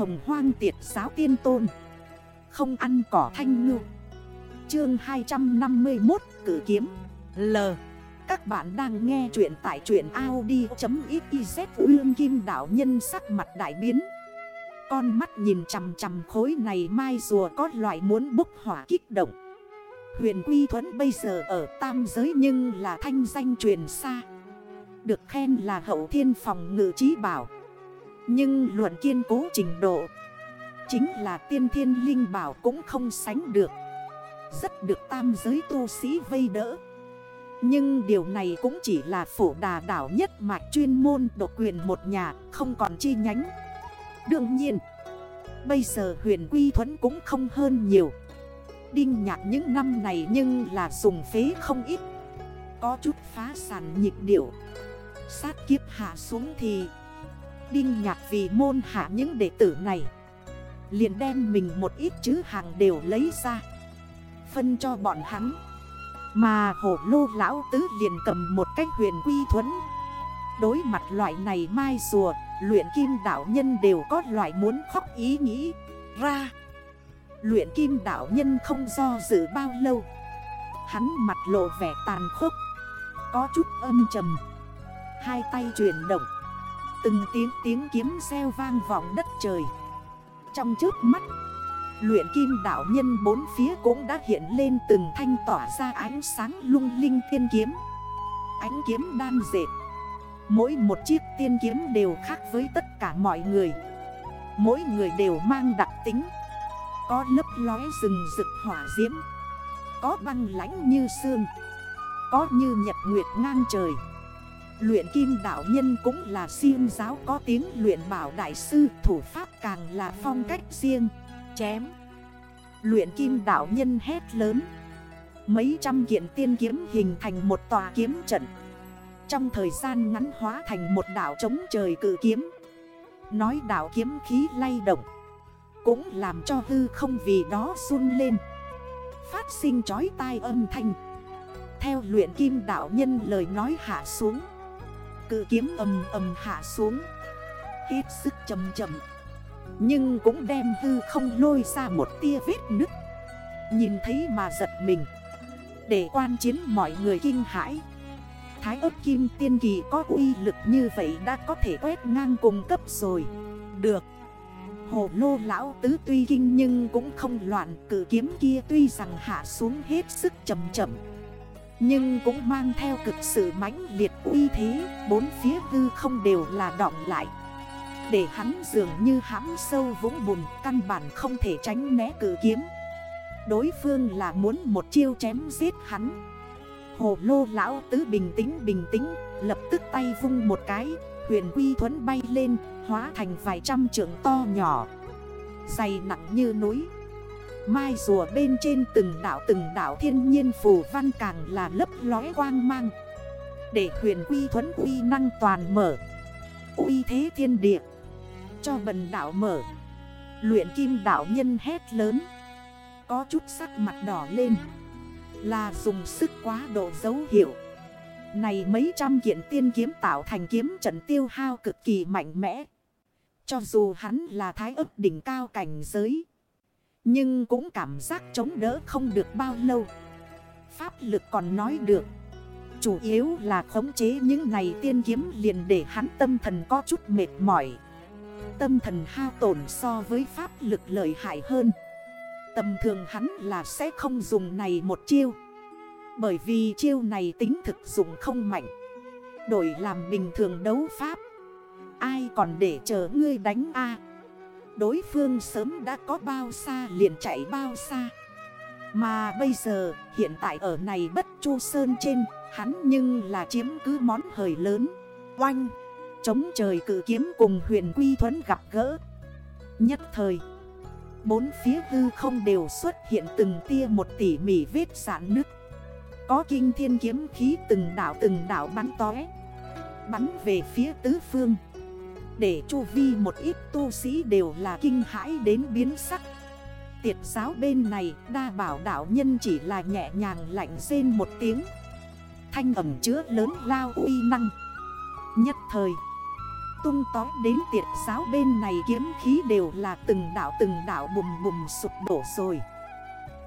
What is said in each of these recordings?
hồng hoang tiệt giáo tiên tôn. Không ăn cỏ thanh ngư. Chương 251 cử kiếm. L. Các bạn đang nghe chuyện tại truyện Audi.xyz Uyên Kim đảo nhân sắc mặt đại biến. Con mắt nhìn chằm chằm khối này mai rùa có loại muốn bốc hỏa kích động. Huyền Quy Thuấn bây giờ ở tam giới nhưng là thanh danh truyền xa. Được khen là hậu thiên phòng ngự trí bảo. Nhưng luận kiên cố trình độ, Chính là tiên thiên linh bảo cũng không sánh được. Rất được tam giới tu sĩ vây đỡ. Nhưng điều này cũng chỉ là phổ đà đảo nhất mạch chuyên môn độc quyền một nhà Không còn chi nhánh. Đương nhiên, Bây giờ huyền quy thuẫn cũng không hơn nhiều. Đinh nhạc những năm này nhưng là dùng phế không ít. Có chút phá sản nhịp điệu. Sát kiếp hạ xuống thì Đinh nhạc vì môn hạ những đệ tử này. Liền đem mình một ít chứ hàng đều lấy ra. Phân cho bọn hắn. Mà hổ lô lão tứ liền cầm một cách huyền quy thuẫn. Đối mặt loại này mai rùa, Luyện kim đạo nhân đều có loại muốn khóc ý nghĩ. Ra. Luyện kim đạo nhân không do dự bao lâu. Hắn mặt lộ vẻ tàn khốc. Có chút âm trầm. Hai tay chuyển động. Từng tiếng tiếng kiếm xeo vang vọng đất trời. Trong trước mắt, Luyện kim đạo nhân bốn phía cũng đã hiện lên từng thanh tỏa ra ánh sáng lung linh thiên kiếm. Ánh kiếm đan dệt, Mỗi một chiếc tiên kiếm đều khác với tất cả mọi người. Mỗi người đều mang đặc tính, Có lấp lói rừng rực hỏa diễm, Có băng lánh như sương, Có như nhật nguyệt ngang trời. Luyện kim đạo nhân cũng là siêng giáo có tiếng luyện bảo đại sư, Thủ pháp càng là phong cách riêng. Chém. Luyện kim đạo nhân hét lớn. Mấy trăm kiện tiên kiếm hình thành một tòa kiếm trận. Trong thời gian ngắn hóa thành một đảo trống trời cử kiếm. Nói đảo kiếm khí lay động. Cũng làm cho hư không vì đó run lên. Phát sinh chói tai âm thanh. Theo luyện kim đạo nhân lời nói hạ xuống. Cự kiếm ầm ầm hạ xuống. Hết sức chầm chầm Nhưng cũng đem hư không lôi ra một tia vết nứt. Nhìn thấy mà giật mình. Để quan chiến mọi người kinh hãi. Thái ớt kim tiên kỳ có uy lực như vậy đã có thể quét ngang cùng cấp rồi. Được. Hồ lô lão tứ tuy kinh nhưng cũng không loạn Cử kiếm kia tuy rằng hạ xuống hết sức chầm chậm. Nhưng cũng mang theo cực sự mãnh liệt uy thế, Bốn phía hư không đều là đọng lại. Để hắn dường như hãm sâu vũng bùn, Căn bản không thể tránh né cử kiếm. Đối phương là muốn một chiêu chém giết hắn. Hồ lô lão tứ bình tĩnh bình tĩnh, Lập tức tay vung một cái, Huyền quy thuẫn bay lên, Hóa thành vài trăm trượng to nhỏ. Dày nặng như núi Mai rùa bên trên từng đảo từng đảo thiên nhiên phù văn càng là lấp lói quang mang. Để huyền quy thuẫn quy năng toàn mở. Uy thế thiên địa. Cho bần đảo mở. Luyện kim đảo nhân hét lớn. Có chút sắc mặt đỏ lên. Là dùng sức quá độ dấu hiệu. Này mấy trăm kiện tiên kiếm tạo thành kiếm trận tiêu hao cực kỳ mạnh mẽ. Cho dù hắn là thái ức đỉnh cao cảnh giới nhưng cũng cảm giác chống đỡ không được bao lâu. Pháp lực còn nói được. Chủ yếu là khống chế những này tiên kiếm liền để hắn tâm thần có chút mệt mỏi. Tâm thần hao tổn so với pháp lực lợi hại hơn. Tầm thường hắn là sẽ không dùng này một chiêu. Bởi vì chiêu này tính thực dụng không mạnh. Đổi làm bình thường đấu pháp. Ai còn để chờ ngươi đánh A? Đối phương sớm đã có bao xa liền chạy bao xa. Mà bây giờ hiện tại ở này bất chu sơn trên Hắn nhưng là chiếm cứ món hời lớn. Oanh Chống trời cự kiếm cùng huyền quy thuẫn gặp gỡ. Nhất thời Bốn phía hư không đều xuất hiện từng tia một tỉ mỉ vết sản nứt, Có kinh thiên kiếm khí từng đảo từng đảo bắn tói Bắn về phía tứ phương. Để chu vi một ít tu sĩ đều là kinh hãi đến biến sắc. Tiệt giáo bên này đa bảo đảo nhân chỉ là nhẹ nhàng lạnh rên một tiếng. Thanh ẩm chứa lớn lao uy năng. Nhất thời, tung tói đến tiệt giáo bên này kiếm khí đều là từng đảo từng đảo bùm bùm sụp đổ rồi.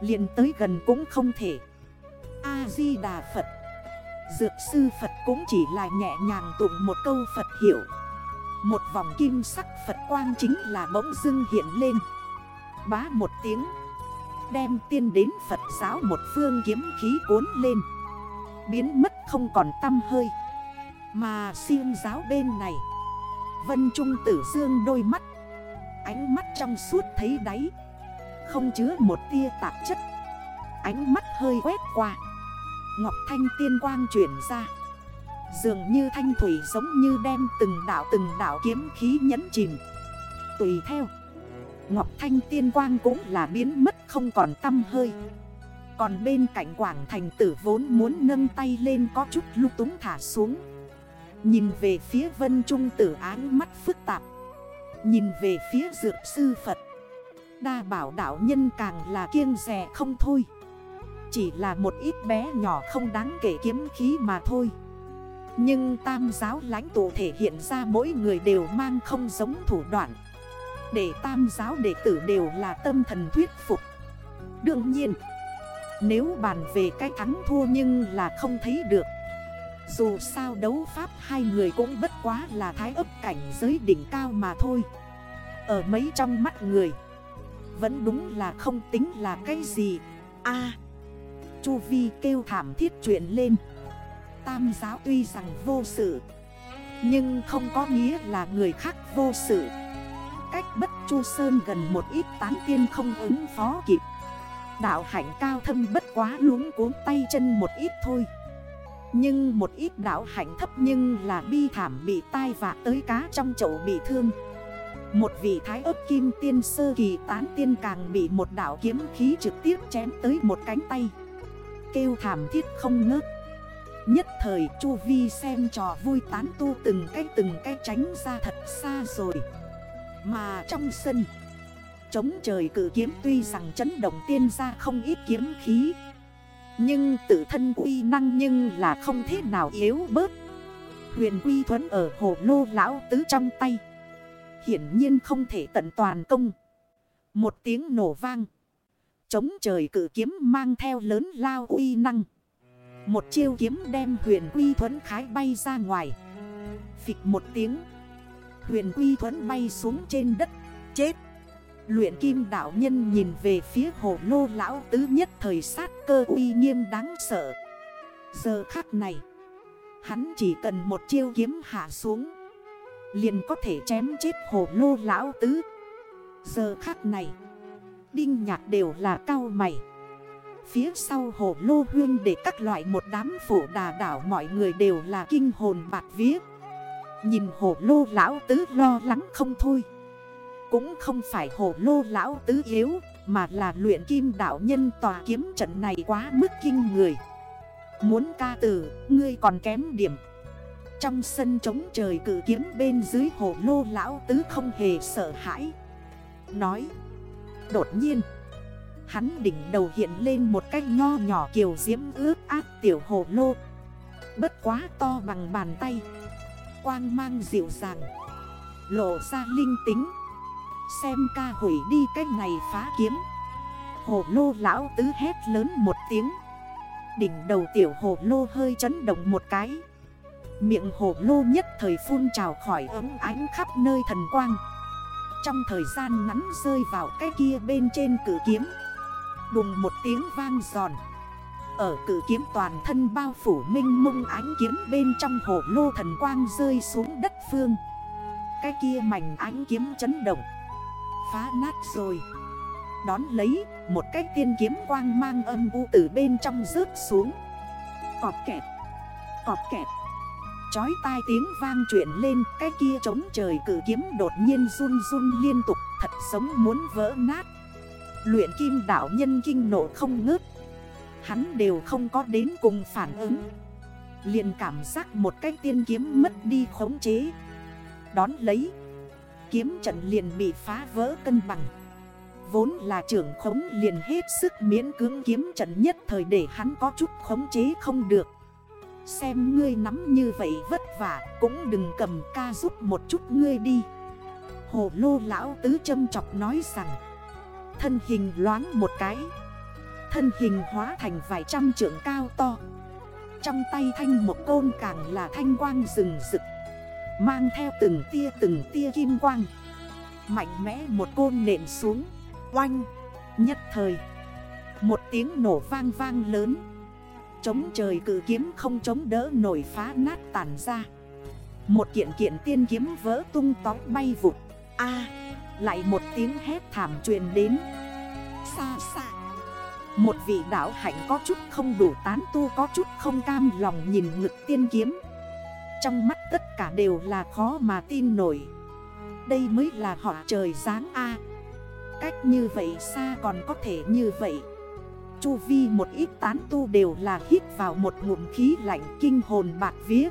Liền tới gần cũng không thể. A-di-đà Phật. Dược sư Phật cũng chỉ là nhẹ nhàng tụng một câu Phật hiểu một vòng kim sắc Phật quang chính là bỗng dưng hiện lên. Bá một tiếng. Đem tiên đến Phật giáo một phương kiếm khí cuốn lên. Biến mất không còn tâm hơi. Mà siêng giáo bên này. Vân Trung tử dương đôi mắt. Ánh mắt trong suốt thấy đáy. Không chứa một tia tạp chất. Ánh mắt hơi quét qua. Ngọc Thanh tiên quang chuyển ra. Dường như thanh thủy giống như đem từng đảo từng đảo kiếm khí nhấn chìm. Tùy theo, Ngọc Thanh tiên quang cũng là biến mất không còn tâm hơi. Còn bên cạnh quảng thành tử vốn muốn nâng tay lên có chút lúc túng thả xuống. Nhìn về phía vân trung tử áng mắt phức tạp. Nhìn về phía dược sư Phật. Đa bảo đảo nhân càng là kiêng rẻ không thôi. Chỉ là một ít bé nhỏ không đáng kể kiếm khí mà thôi. Nhưng tam giáo lãnh tụ thể hiện ra mỗi người đều mang không giống thủ đoạn. Để tam giáo đệ tử đều là tâm thần thuyết phục. Đương nhiên, Nếu bàn về cái thắng thua nhưng là không thấy được, dù sao đấu pháp hai người cũng bất quá là thái ấp cảnh giới đỉnh cao mà thôi. Ở mấy trong mắt người, Vẫn đúng là không tính là cái gì. A. Chu Vi kêu thảm thiết chuyện lên. Tam giáo tuy rằng vô sự. Nhưng không có nghĩa là người khác vô sự. Cách bất chu sơn gần một ít tán tiên không ứng phó kịp. Đạo hạnh cao thâm bất quá luống cuốn tay chân một ít thôi. Nhưng một ít đạo hạnh thấp nhưng là bi thảm bị tai vạ tới cá trong chậu bị thương. Một vị thái ớt kim tiên sơ kỳ tán tiên càng bị một đảo kiếm khí trực tiếp chém tới một cánh tay. Kêu thảm thiết không ngớt. Nhất thời Chu Vi xem trò vui tán tu từng cái từng cái tránh ra thật xa rồi. Mà trong sân Chống trời cử kiếm tuy rằng chấn động tiên ra không ít kiếm khí, nhưng tự thân uy năng nhưng là không thế nào yếu bớt. Huyền quy thuẫn ở hồ lô lão tứ trong tay, Hiển nhiên không thể tận toàn công. Một tiếng nổ vang Chống trời cử kiếm mang theo lớn lao uy năng. Một chiêu kiếm đem huyền quy thuẫn khái bay ra ngoài. Phịch một tiếng. Huyền quy thuẫn bay xuống trên đất. Chết. Luyện kim đạo nhân nhìn về phía hồ lô lão tứ nhất thời sát cơ uy nghiêm đáng sợ. Giờ khắc này, Hắn chỉ cần một chiêu kiếm hạ xuống, Liền có thể chém chết hồ lô lão tứ. Giờ khắc này, Đinh nhạc đều là cao mày. Phía sau hồ lô huyên để các loại một đám phổ đà đảo mọi người đều là kinh hồn bạc vía. Nhìn hồ lô lão tứ lo lắng không thôi. Cũng không phải hồ lô lão tứ yếu Mà là luyện kim đạo nhân tòa kiếm trận này quá mức kinh người. Muốn ca tử, ngươi còn kém điểm. Trong sân trống trời cử kiếm bên dưới hồ lô lão tứ không hề sợ hãi. Nói Đột nhiên Hắn đỉnh đầu hiện lên một cái nho nhỏ kiều diễm ướt ác tiểu hồ lô. Bất quá to bằng bàn tay. Quang mang dịu dàng. Lộ ra linh tính. Xem ca hủy đi cái này phá kiếm. Hồ lô lão tứ hét lớn một tiếng. Đỉnh đầu tiểu hồ lô hơi chấn động một cái. Miệng hồ lô nhất thời phun trào khỏi ấm ánh khắp nơi thần quang. Trong thời gian ngắn rơi vào cái kia bên trên cử kiếm. Đùng một tiếng vang giòn. Ở cử kiếm toàn thân bao phủ minh mông ánh kiếm bên trong hồ lô thần quang rơi xuống đất phương. Cái kia mảnh ánh kiếm chấn động. Phá nát rồi. Đón lấy, một cái tiên kiếm quang mang âm u từ bên trong rớt xuống. Cọp kẹt. Cọp kẹt. Chói tai tiếng vang chuyển lên, Cái kia trống trời cử kiếm đột nhiên run run liên tục, Thật sống muốn vỡ nát. Luyện kim đảo nhân kinh nộ không ngớt. Hắn đều không có đến cùng phản ứng. Liền cảm giác một cái tiên kiếm mất đi khống chế. Đón lấy, kiếm trận liền bị phá vỡ cân bằng. Vốn là trưởng khống liền hết sức miễn cưỡng kiếm trận nhất thời để hắn có chút khống chế không được. Xem ngươi nắm như vậy vất vả, Cũng đừng cầm ca giúp một chút ngươi đi. Hồ lô lão tứ châm chọc nói rằng Thân hình loáng một cái. Thân hình hóa thành vài trăm trượng cao to. Trong tay thanh một côn càng là thanh quang rừng rực. Mang theo từng tia từng tia kim quang. Mạnh mẽ một côn nện xuống. Oanh! Nhất thời, Một tiếng nổ vang vang lớn. Chống trời cử kiếm không chống đỡ nổi phá nát tàn ra. Một kiện kiện tiên kiếm vỡ tung tóm bay vụt. A! Lại một tiếng hét thảm truyền đến. Xa xa. Một vị đảo hạnh có chút không đủ tán tu, có chút không cam lòng nhìn ngực tiên kiếm. Trong mắt tất cả đều là khó mà tin nổi. Đây mới là họ trời giáng A. Cách như vậy xa còn có thể như vậy. Chu vi một ít tán tu đều là hít vào một ngụm khí lạnh kinh hồn bạc viết